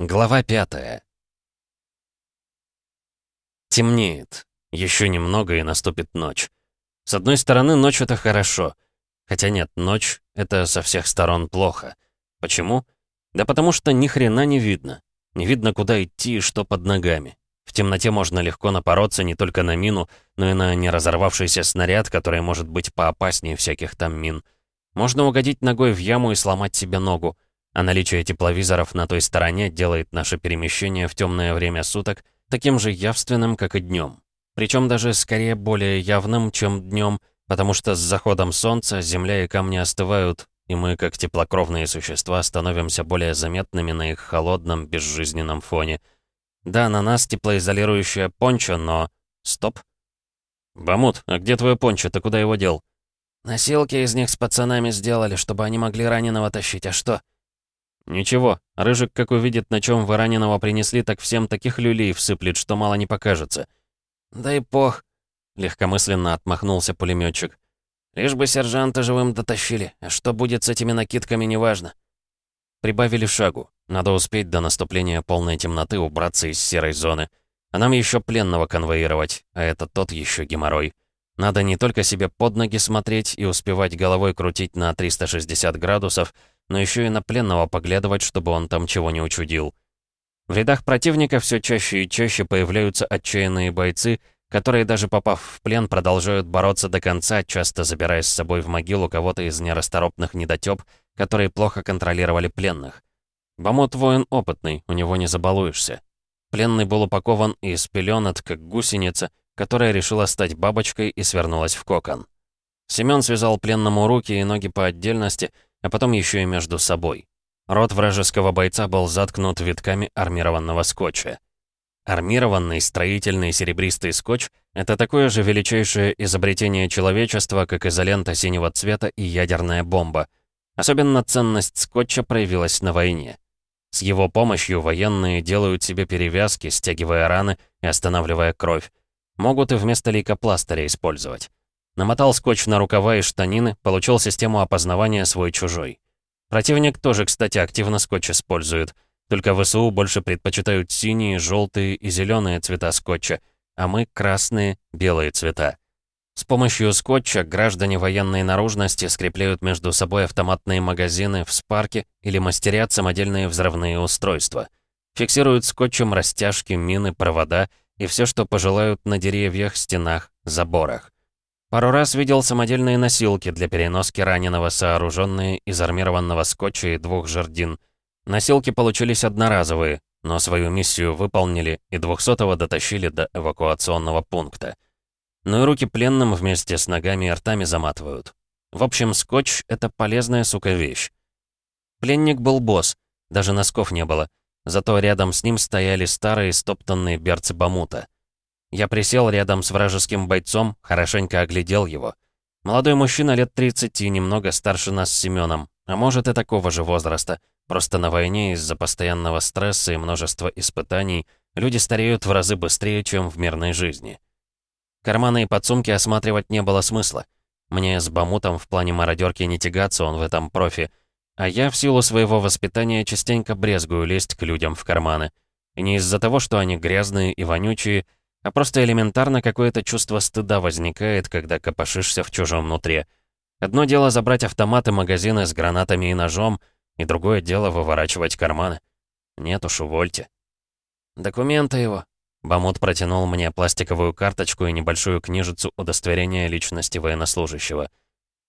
Глава пятая. Темнеет. Еще немного и наступит ночь. С одной стороны, ночь — это хорошо. Хотя нет, ночь — это со всех сторон плохо. Почему? Да потому что ни хрена не видно. Не видно, куда идти и что под ногами. В темноте можно легко напороться не только на мину, но и на неразорвавшийся снаряд, который может быть поопаснее всяких там мин. Можно угодить ногой в яму и сломать себе ногу а наличие тепловизоров на той стороне делает наше перемещение в темное время суток таким же явственным, как и днем. Причем даже скорее более явным, чем днем, потому что с заходом солнца земля и камни остывают, и мы, как теплокровные существа, становимся более заметными на их холодном, безжизненном фоне. Да, на нас теплоизолирующая пончо, но... Стоп. «Бамут, а где твой пончо? Ты куда его дел?» «Носилки из них с пацанами сделали, чтобы они могли раненого тащить, а что?» «Ничего, Рыжик, как увидит, на чем вы раненого принесли, так всем таких люлей всыплет, что мало не покажется». «Да и пох», — легкомысленно отмахнулся пулеметчик. «Лишь бы сержанта живым дотащили, а что будет с этими накидками, неважно». Прибавили шагу. Надо успеть до наступления полной темноты убраться из серой зоны. А нам еще пленного конвоировать, а это тот еще геморрой. Надо не только себе под ноги смотреть и успевать головой крутить на 360 градусов, но еще и на пленного поглядывать, чтобы он там чего не учудил. В рядах противника все чаще и чаще появляются отчаянные бойцы, которые, даже попав в плен, продолжают бороться до конца, часто забирая с собой в могилу кого-то из нерасторопных недотёп, которые плохо контролировали пленных. Бамот воин опытный, у него не забалуешься. Пленный был упакован и спелёнат, как гусеница, которая решила стать бабочкой и свернулась в кокон. Семён связал пленному руки и ноги по отдельности, а потом еще и между собой. Рот вражеского бойца был заткнут витками армированного скотча. Армированный строительный серебристый скотч — это такое же величайшее изобретение человечества, как изолента синего цвета и ядерная бомба. Особенно ценность скотча проявилась на войне. С его помощью военные делают себе перевязки, стягивая раны и останавливая кровь. Могут и вместо лейкопластыря использовать. Намотал скотч на рукава и штанины, получил систему опознавания свой-чужой. Противник тоже, кстати, активно скотч использует. Только ВСУ больше предпочитают синие, желтые и зеленые цвета скотча, а мы — красные, белые цвета. С помощью скотча граждане военной наружности скрепляют между собой автоматные магазины в спарке или мастерят самодельные взрывные устройства. Фиксируют скотчем растяжки, мины, провода и все, что пожелают на деревьях, стенах, заборах. Пару раз видел самодельные носилки для переноски раненого, сооруженные из армированного скотча и двух жердин. Носилки получились одноразовые, но свою миссию выполнили и 200-го дотащили до эвакуационного пункта. Ну и руки пленным вместе с ногами и ртами заматывают. В общем, скотч — это полезная, сука, вещь. Пленник был босс, даже носков не было. Зато рядом с ним стояли старые стоптанные берцы бамута. Я присел рядом с вражеским бойцом, хорошенько оглядел его. Молодой мужчина лет 30, немного старше нас с Семеном, а может и такого же возраста. Просто на войне из-за постоянного стресса и множества испытаний люди стареют в разы быстрее, чем в мирной жизни. Карманы и подсумки осматривать не было смысла. Мне с Бамутом в плане мародерки не тягаться, он в этом профи. А я в силу своего воспитания частенько брезгую лезть к людям в карманы. И не из-за того, что они грязные и вонючие, а просто элементарно какое-то чувство стыда возникает, когда копошишься в чужом нутре. Одно дело забрать автоматы, магазины с гранатами и ножом, и другое дело выворачивать карманы. Нет уж, увольте. «Документы его». Бамут протянул мне пластиковую карточку и небольшую книжицу удостоверения личности военнослужащего.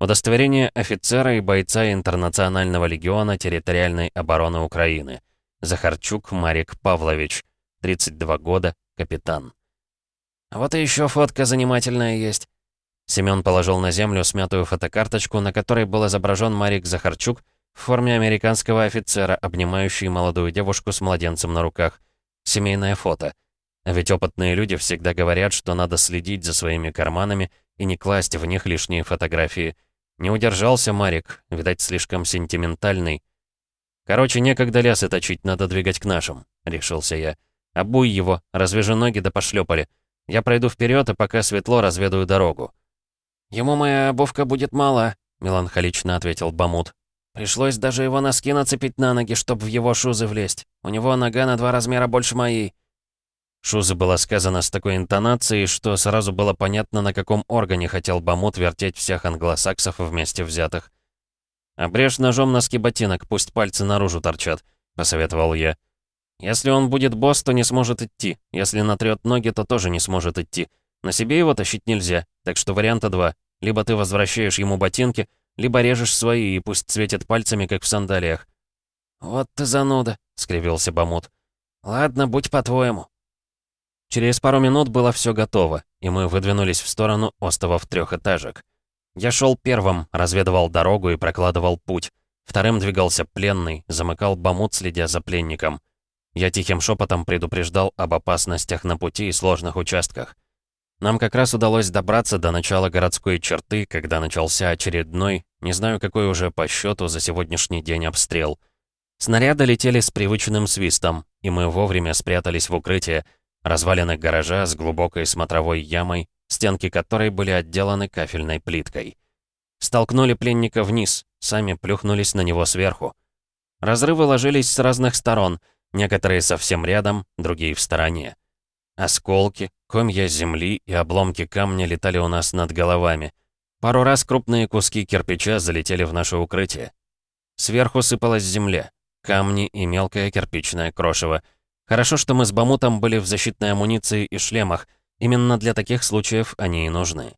Удостоверение офицера и бойца Интернационального легиона территориальной обороны Украины. Захарчук Марик Павлович, 32 года, капитан. Вот и еще фотка занимательная есть». Семён положил на землю смятую фотокарточку, на которой был изображен Марик Захарчук в форме американского офицера, обнимающий молодую девушку с младенцем на руках. Семейное фото. А ведь опытные люди всегда говорят, что надо следить за своими карманами и не класть в них лишние фотографии. Не удержался Марик, видать, слишком сентиментальный. «Короче, некогда лясы точить, надо двигать к нашим», — решился я. «Обуй его, развяжи ноги да пошлепали. Я пройду вперед, и пока светло, разведаю дорогу». «Ему моя обувка будет мала», — меланхолично ответил Бамут. Пришлось даже его носки нацепить на ноги, чтобы в его шузы влезть. У него нога на два размера больше моей». Шузы было сказано с такой интонацией, что сразу было понятно, на каком органе хотел Бамут вертеть всех англосаксов вместе взятых. «Обрежь ножом носки ботинок, пусть пальцы наружу торчат», — посоветовал я. «Если он будет босс, то не сможет идти. Если натрет ноги, то тоже не сможет идти. На себе его тащить нельзя, так что варианта два. Либо ты возвращаешь ему ботинки, либо режешь свои, и пусть светят пальцами, как в сандалиях». «Вот ты зануда», — скривился Бамут. «Ладно, будь по-твоему». Через пару минут было все готово, и мы выдвинулись в сторону островов трехэтажек. Я шел первым, разведывал дорогу и прокладывал путь. Вторым двигался пленный, замыкал бамут, следя за пленником. Я тихим шепотом предупреждал об опасностях на пути и сложных участках. Нам как раз удалось добраться до начала городской черты, когда начался очередной, не знаю какой уже по счету за сегодняшний день обстрел. Снаряды летели с привычным свистом, и мы вовремя спрятались в укрытие, развалины гаража с глубокой смотровой ямой, стенки которой были отделаны кафельной плиткой. Столкнули пленника вниз, сами плюхнулись на него сверху. Разрывы ложились с разных сторон, некоторые совсем рядом, другие в стороне. Осколки, комья земли и обломки камня летали у нас над головами. Пару раз крупные куски кирпича залетели в наше укрытие. Сверху сыпалась земля, камни и мелкое кирпичное крошево — Хорошо, что мы с Бамутом были в защитной амуниции и шлемах. Именно для таких случаев они и нужны.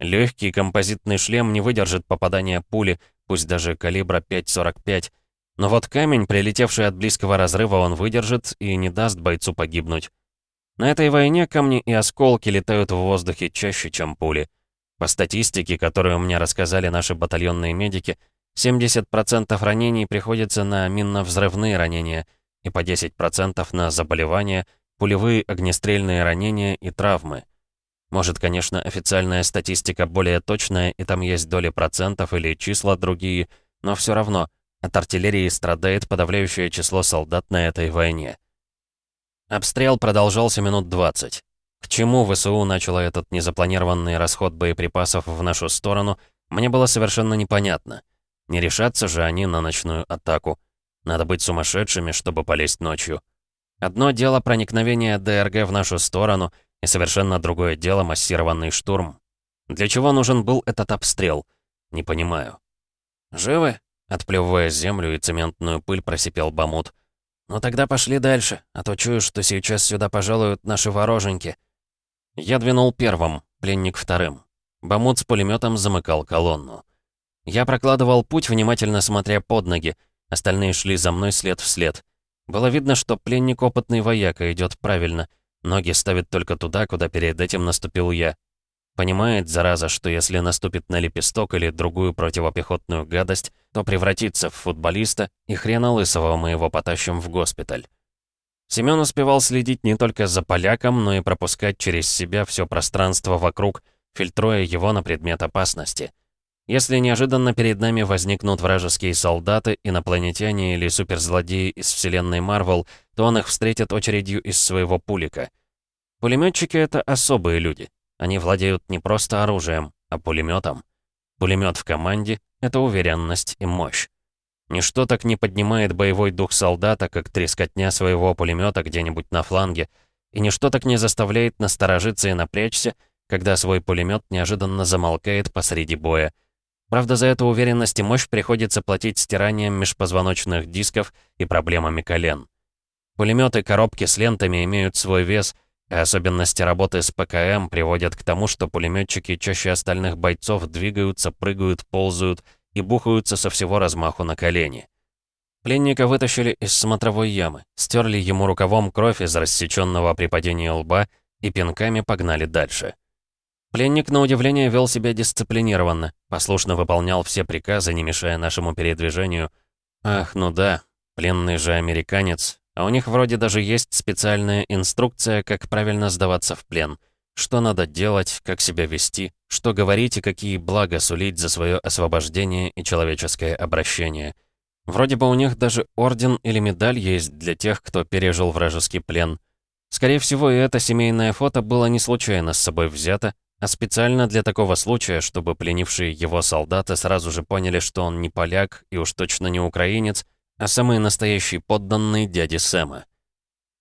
Легкий композитный шлем не выдержит попадания пули, пусть даже калибра 5,45. Но вот камень, прилетевший от близкого разрыва, он выдержит и не даст бойцу погибнуть. На этой войне камни и осколки летают в воздухе чаще, чем пули. По статистике, которую мне рассказали наши батальонные медики, 70% ранений приходится на минно-взрывные ранения — и по 10% на заболевания, пулевые огнестрельные ранения и травмы. Может, конечно, официальная статистика более точная, и там есть доли процентов или числа другие, но все равно от артиллерии страдает подавляющее число солдат на этой войне. Обстрел продолжался минут 20. К чему ВСУ начало этот незапланированный расход боеприпасов в нашу сторону, мне было совершенно непонятно. Не решатся же они на ночную атаку. Надо быть сумасшедшими, чтобы полезть ночью. Одно дело проникновение ДРГ в нашу сторону, и совершенно другое дело массированный штурм. Для чего нужен был этот обстрел? Не понимаю. «Живы?» — отплевывая землю и цементную пыль, просипел Бамут. «Ну тогда пошли дальше, а то чую, что сейчас сюда пожалуют наши вороженьки». Я двинул первым, пленник вторым. Бамут с пулеметом замыкал колонну. Я прокладывал путь, внимательно смотря под ноги, Остальные шли за мной след в след. Было видно, что пленник опытный вояка идет правильно. Ноги ставит только туда, куда перед этим наступил я. Понимает, зараза, что если наступит на лепесток или другую противопехотную гадость, то превратится в футболиста, и хрена лысого мы его потащим в госпиталь. Семён успевал следить не только за поляком, но и пропускать через себя все пространство вокруг, фильтруя его на предмет опасности. Если неожиданно перед нами возникнут вражеские солдаты, инопланетяне или суперзлодеи из вселенной Марвел, то он их встретит очередью из своего пулика. Пулеметчики — это особые люди. Они владеют не просто оружием, а пулеметом. Пулемет в команде — это уверенность и мощь. Ничто так не поднимает боевой дух солдата, как трескотня своего пулемета где-нибудь на фланге, и ничто так не заставляет насторожиться и напрячься, когда свой пулемет неожиданно замолкает посреди боя — Правда, за эту уверенность и мощь приходится платить стиранием межпозвоночных дисков и проблемами колен. Пулеметы коробки с лентами имеют свой вес, особенности работы с ПКМ приводят к тому, что пулеметчики чаще остальных бойцов двигаются, прыгают, ползают и бухаются со всего размаху на колени. Пленника вытащили из смотровой ямы, стерли ему рукавом кровь из рассеченного при падении лба и пинками погнали дальше. Пленник, на удивление, вел себя дисциплинированно, послушно выполнял все приказы, не мешая нашему передвижению. Ах, ну да, пленный же американец, а у них вроде даже есть специальная инструкция, как правильно сдаваться в плен. Что надо делать, как себя вести, что говорить и какие блага сулить за свое освобождение и человеческое обращение. Вроде бы у них даже орден или медаль есть для тех, кто пережил вражеский плен. Скорее всего, и это семейное фото было не случайно с собой взято, а специально для такого случая, чтобы пленившие его солдаты сразу же поняли, что он не поляк и уж точно не украинец, а самый настоящий подданный дяди Сэма.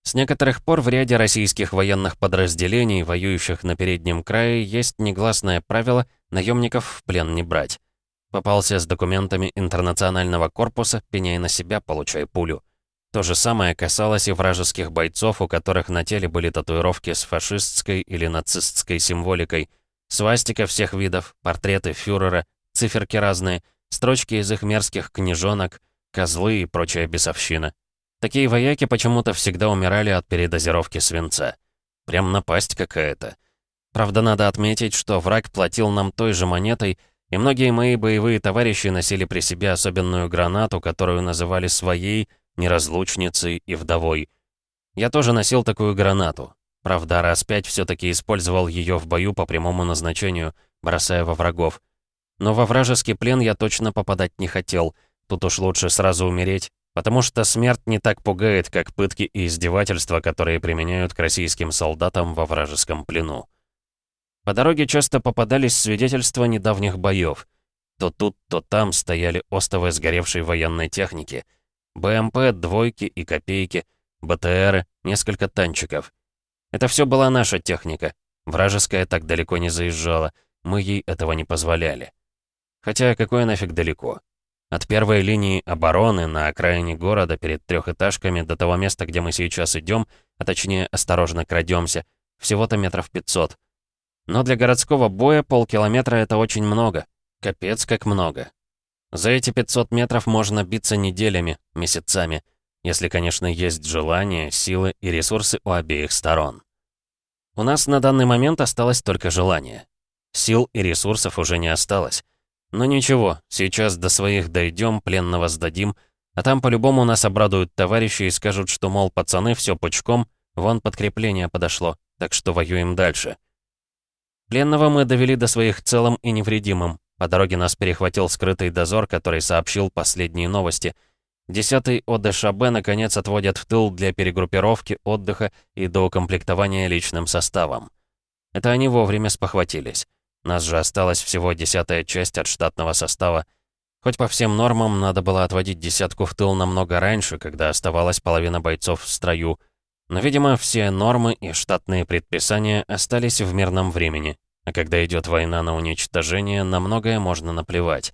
С некоторых пор в ряде российских военных подразделений, воюющих на переднем крае, есть негласное правило наемников в плен не брать. Попался с документами интернационального корпуса, пеняй на себя, получай пулю. То же самое касалось и вражеских бойцов, у которых на теле были татуировки с фашистской или нацистской символикой, свастика всех видов, портреты фюрера, циферки разные, строчки из их мерзких книжонок, козлы и прочая бесовщина. Такие вояки почему-то всегда умирали от передозировки свинца. Прям напасть какая-то. Правда, надо отметить, что враг платил нам той же монетой, и многие мои боевые товарищи носили при себе особенную гранату, которую называли своей — неразлучницей и вдовой. Я тоже носил такую гранату. Правда, раз пять все таки использовал ее в бою по прямому назначению, бросая во врагов. Но во вражеский плен я точно попадать не хотел. Тут уж лучше сразу умереть, потому что смерть не так пугает, как пытки и издевательства, которые применяют к российским солдатам во вражеском плену. По дороге часто попадались свидетельства недавних боев. То тут, то там стояли остовы сгоревшей военной техники — БМП, двойки и копейки, БТРы, несколько танчиков. Это все была наша техника. Вражеская так далеко не заезжала. Мы ей этого не позволяли. Хотя какое нафиг далеко? От первой линии обороны на окраине города перед трехэтажками до того места, где мы сейчас идем, а точнее осторожно крадемся, всего-то метров 500. Но для городского боя полкилометра это очень много. Капец как много. За эти 500 метров можно биться неделями, месяцами, если, конечно, есть желание, силы и ресурсы у обеих сторон. У нас на данный момент осталось только желание. Сил и ресурсов уже не осталось. Но ничего, сейчас до своих дойдем, пленного сдадим, а там по-любому нас обрадуют товарищи и скажут, что, мол, пацаны, все пучком, вон подкрепление подошло, так что воюем дальше. Пленного мы довели до своих целым и невредимым, по дороге нас перехватил скрытый дозор, который сообщил последние новости. Десятый ОДШБ наконец отводят в тыл для перегруппировки, отдыха и доукомплектования личным составом. Это они вовремя спохватились. Нас же осталась всего десятая часть от штатного состава. Хоть по всем нормам надо было отводить десятку в тыл намного раньше, когда оставалась половина бойцов в строю. Но, видимо, все нормы и штатные предписания остались в мирном времени, а когда идет война на уничтожение, на многое можно наплевать.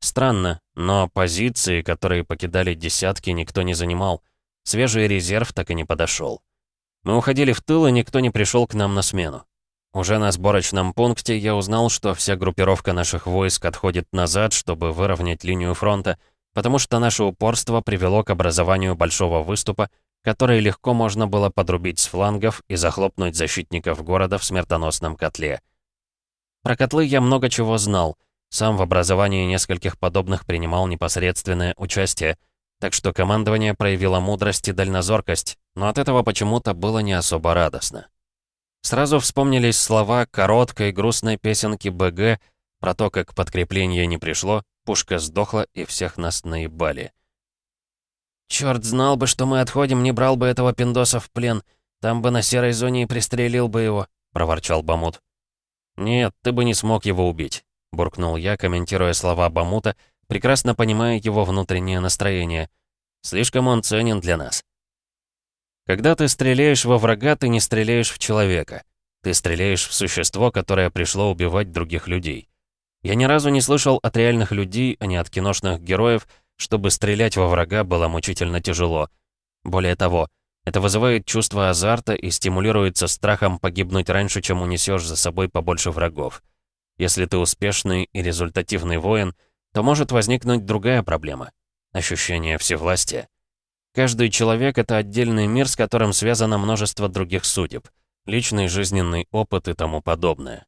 Странно, но позиции, которые покидали десятки, никто не занимал. Свежий резерв так и не подошел. Мы уходили в тыл, и никто не пришел к нам на смену. Уже на сборочном пункте я узнал, что вся группировка наших войск отходит назад, чтобы выровнять линию фронта, потому что наше упорство привело к образованию большого выступа, который легко можно было подрубить с флангов и захлопнуть защитников города в смертоносном котле. Про котлы я много чего знал. Сам в образовании нескольких подобных принимал непосредственное участие, так что командование проявило мудрость и дальнозоркость, но от этого почему-то было не особо радостно. Сразу вспомнились слова короткой грустной песенки БГ про то, как подкрепление не пришло, пушка сдохла и всех нас наебали. «Чёрт, знал бы, что мы отходим, не брал бы этого пиндоса в плен. Там бы на серой зоне и пристрелил бы его», — проворчал Бамут. «Нет, ты бы не смог его убить», — буркнул я, комментируя слова Бамута, прекрасно понимая его внутреннее настроение. «Слишком он ценен для нас». Когда ты стреляешь во врага, ты не стреляешь в человека. Ты стреляешь в существо, которое пришло убивать других людей. Я ни разу не слышал от реальных людей, а не от киношных героев, чтобы стрелять во врага было мучительно тяжело. Более того, это вызывает чувство азарта и стимулируется страхом погибнуть раньше, чем унесешь за собой побольше врагов. Если ты успешный и результативный воин, то может возникнуть другая проблема — ощущение всевластия. Каждый человек — это отдельный мир, с которым связано множество других судеб, личный жизненный опыт и тому подобное.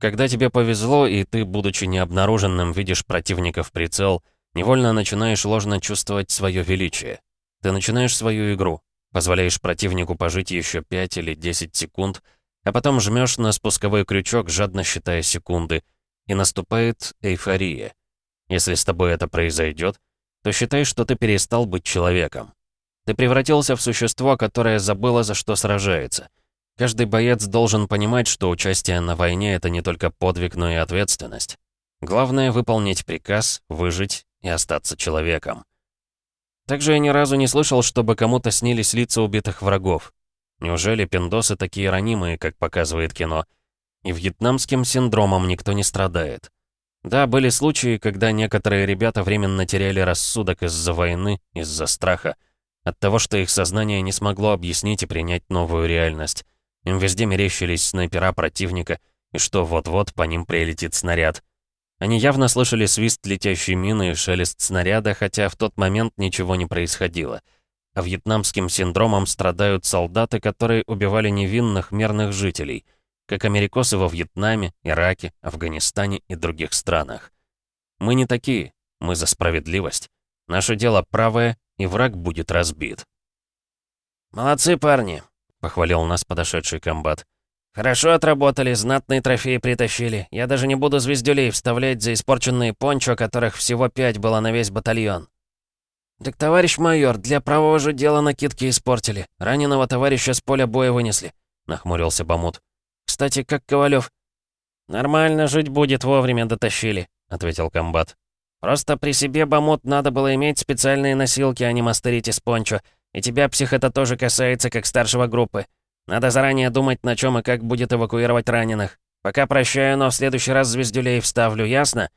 Когда тебе повезло, и ты, будучи необнаруженным, видишь противника в прицел — Невольно начинаешь ложно чувствовать свое величие. Ты начинаешь свою игру, позволяешь противнику пожить еще 5 или 10 секунд, а потом жмешь на спусковой крючок, жадно считая секунды, и наступает эйфория. Если с тобой это произойдет, то считай, что ты перестал быть человеком. Ты превратился в существо, которое забыло, за что сражается. Каждый боец должен понимать, что участие на войне — это не только подвиг, но и ответственность. Главное — выполнить приказ, выжить и остаться человеком. Также я ни разу не слышал, чтобы кому-то снились лица убитых врагов. Неужели пиндосы такие ранимые, как показывает кино? И вьетнамским синдромом никто не страдает. Да, были случаи, когда некоторые ребята временно теряли рассудок из-за войны, из-за страха. От того, что их сознание не смогло объяснить и принять новую реальность. Им везде мерещились снайпера противника, и что вот-вот по ним прилетит снаряд. Они явно слышали свист летящей мины и шелест снаряда, хотя в тот момент ничего не происходило. А вьетнамским синдромом страдают солдаты, которые убивали невинных мирных жителей, как америкосы во Вьетнаме, Ираке, Афганистане и других странах. Мы не такие, мы за справедливость. Наше дело правое, и враг будет разбит. «Молодцы, парни!» похвалил нас подошедший комбат. «Хорошо отработали, знатные трофеи притащили. Я даже не буду звездюлей вставлять за испорченные пончо, которых всего пять было на весь батальон». «Так, товарищ майор, для правого же дела накидки испортили. Раненого товарища с поля боя вынесли», — нахмурился Бамут. «Кстати, как Ковалев?» «Нормально жить будет, вовремя дотащили», — ответил комбат. «Просто при себе, Бамут, надо было иметь специальные носилки, а не мастерить из пончо. И тебя, псих, это тоже касается, как старшего группы. Надо заранее думать, на чем и как будет эвакуировать раненых. Пока прощаю, но в следующий раз звездюлей вставлю, ясно?»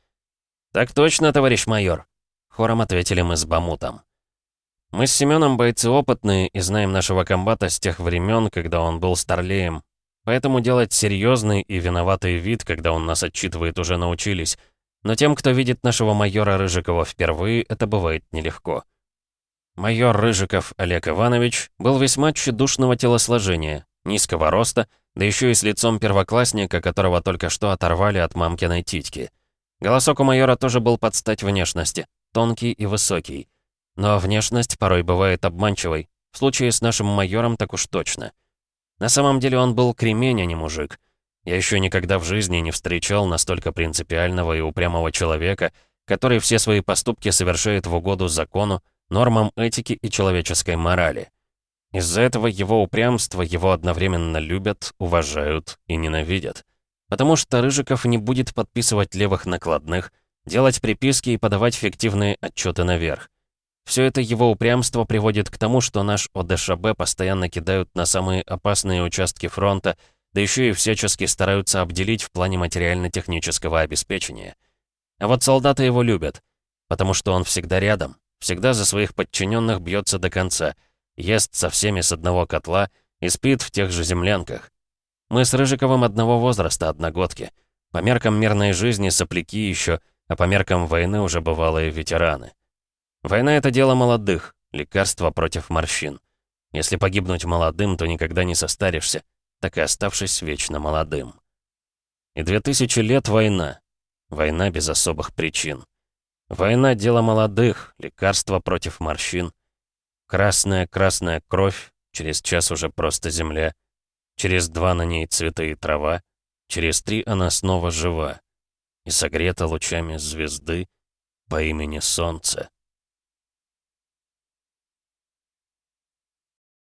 «Так точно, товарищ майор», — хором ответили мы с Бамутом. Мы с Семеном бойцы опытные и знаем нашего комбата с тех времен, когда он был старлеем. Поэтому делать серьезный и виноватый вид, когда он нас отчитывает, уже научились. Но тем, кто видит нашего майора Рыжикова впервые, это бывает нелегко. Майор Рыжиков Олег Иванович был весьма тщедушного телосложения, низкого роста, да еще и с лицом первоклассника, которого только что оторвали от мамкиной титьки. Голосок у майора тоже был под стать внешности, тонкий и высокий. Но внешность порой бывает обманчивой. В случае с нашим майором так уж точно. На самом деле он был кремень, а не мужик. Я еще никогда в жизни не встречал настолько принципиального и упрямого человека, который все свои поступки совершает в угоду закону, нормам этики и человеческой морали. Из-за этого его упрямства его одновременно любят, уважают и ненавидят. Потому что Рыжиков не будет подписывать левых накладных, делать приписки и подавать фиктивные отчеты наверх. Все это его упрямство приводит к тому, что наш ОДШБ постоянно кидают на самые опасные участки фронта, да еще и всячески стараются обделить в плане материально-технического обеспечения. А вот солдаты его любят, потому что он всегда рядом, Всегда за своих подчиненных бьется до конца, ест со всеми с одного котла и спит в тех же землянках. Мы с Рыжиковым одного возраста, одногодки. По меркам мирной жизни сопляки еще, а по меркам войны уже бывалые ветераны. Война — это дело молодых, лекарство против морщин. Если погибнуть молодым, то никогда не состаришься, так и оставшись вечно молодым. И две тысячи лет война. Война без особых причин. Война — дело молодых, лекарство против морщин. Красная-красная кровь, через час уже просто земля. Через два на ней цветы и трава. Через три она снова жива. И согрета лучами звезды по имени Солнце.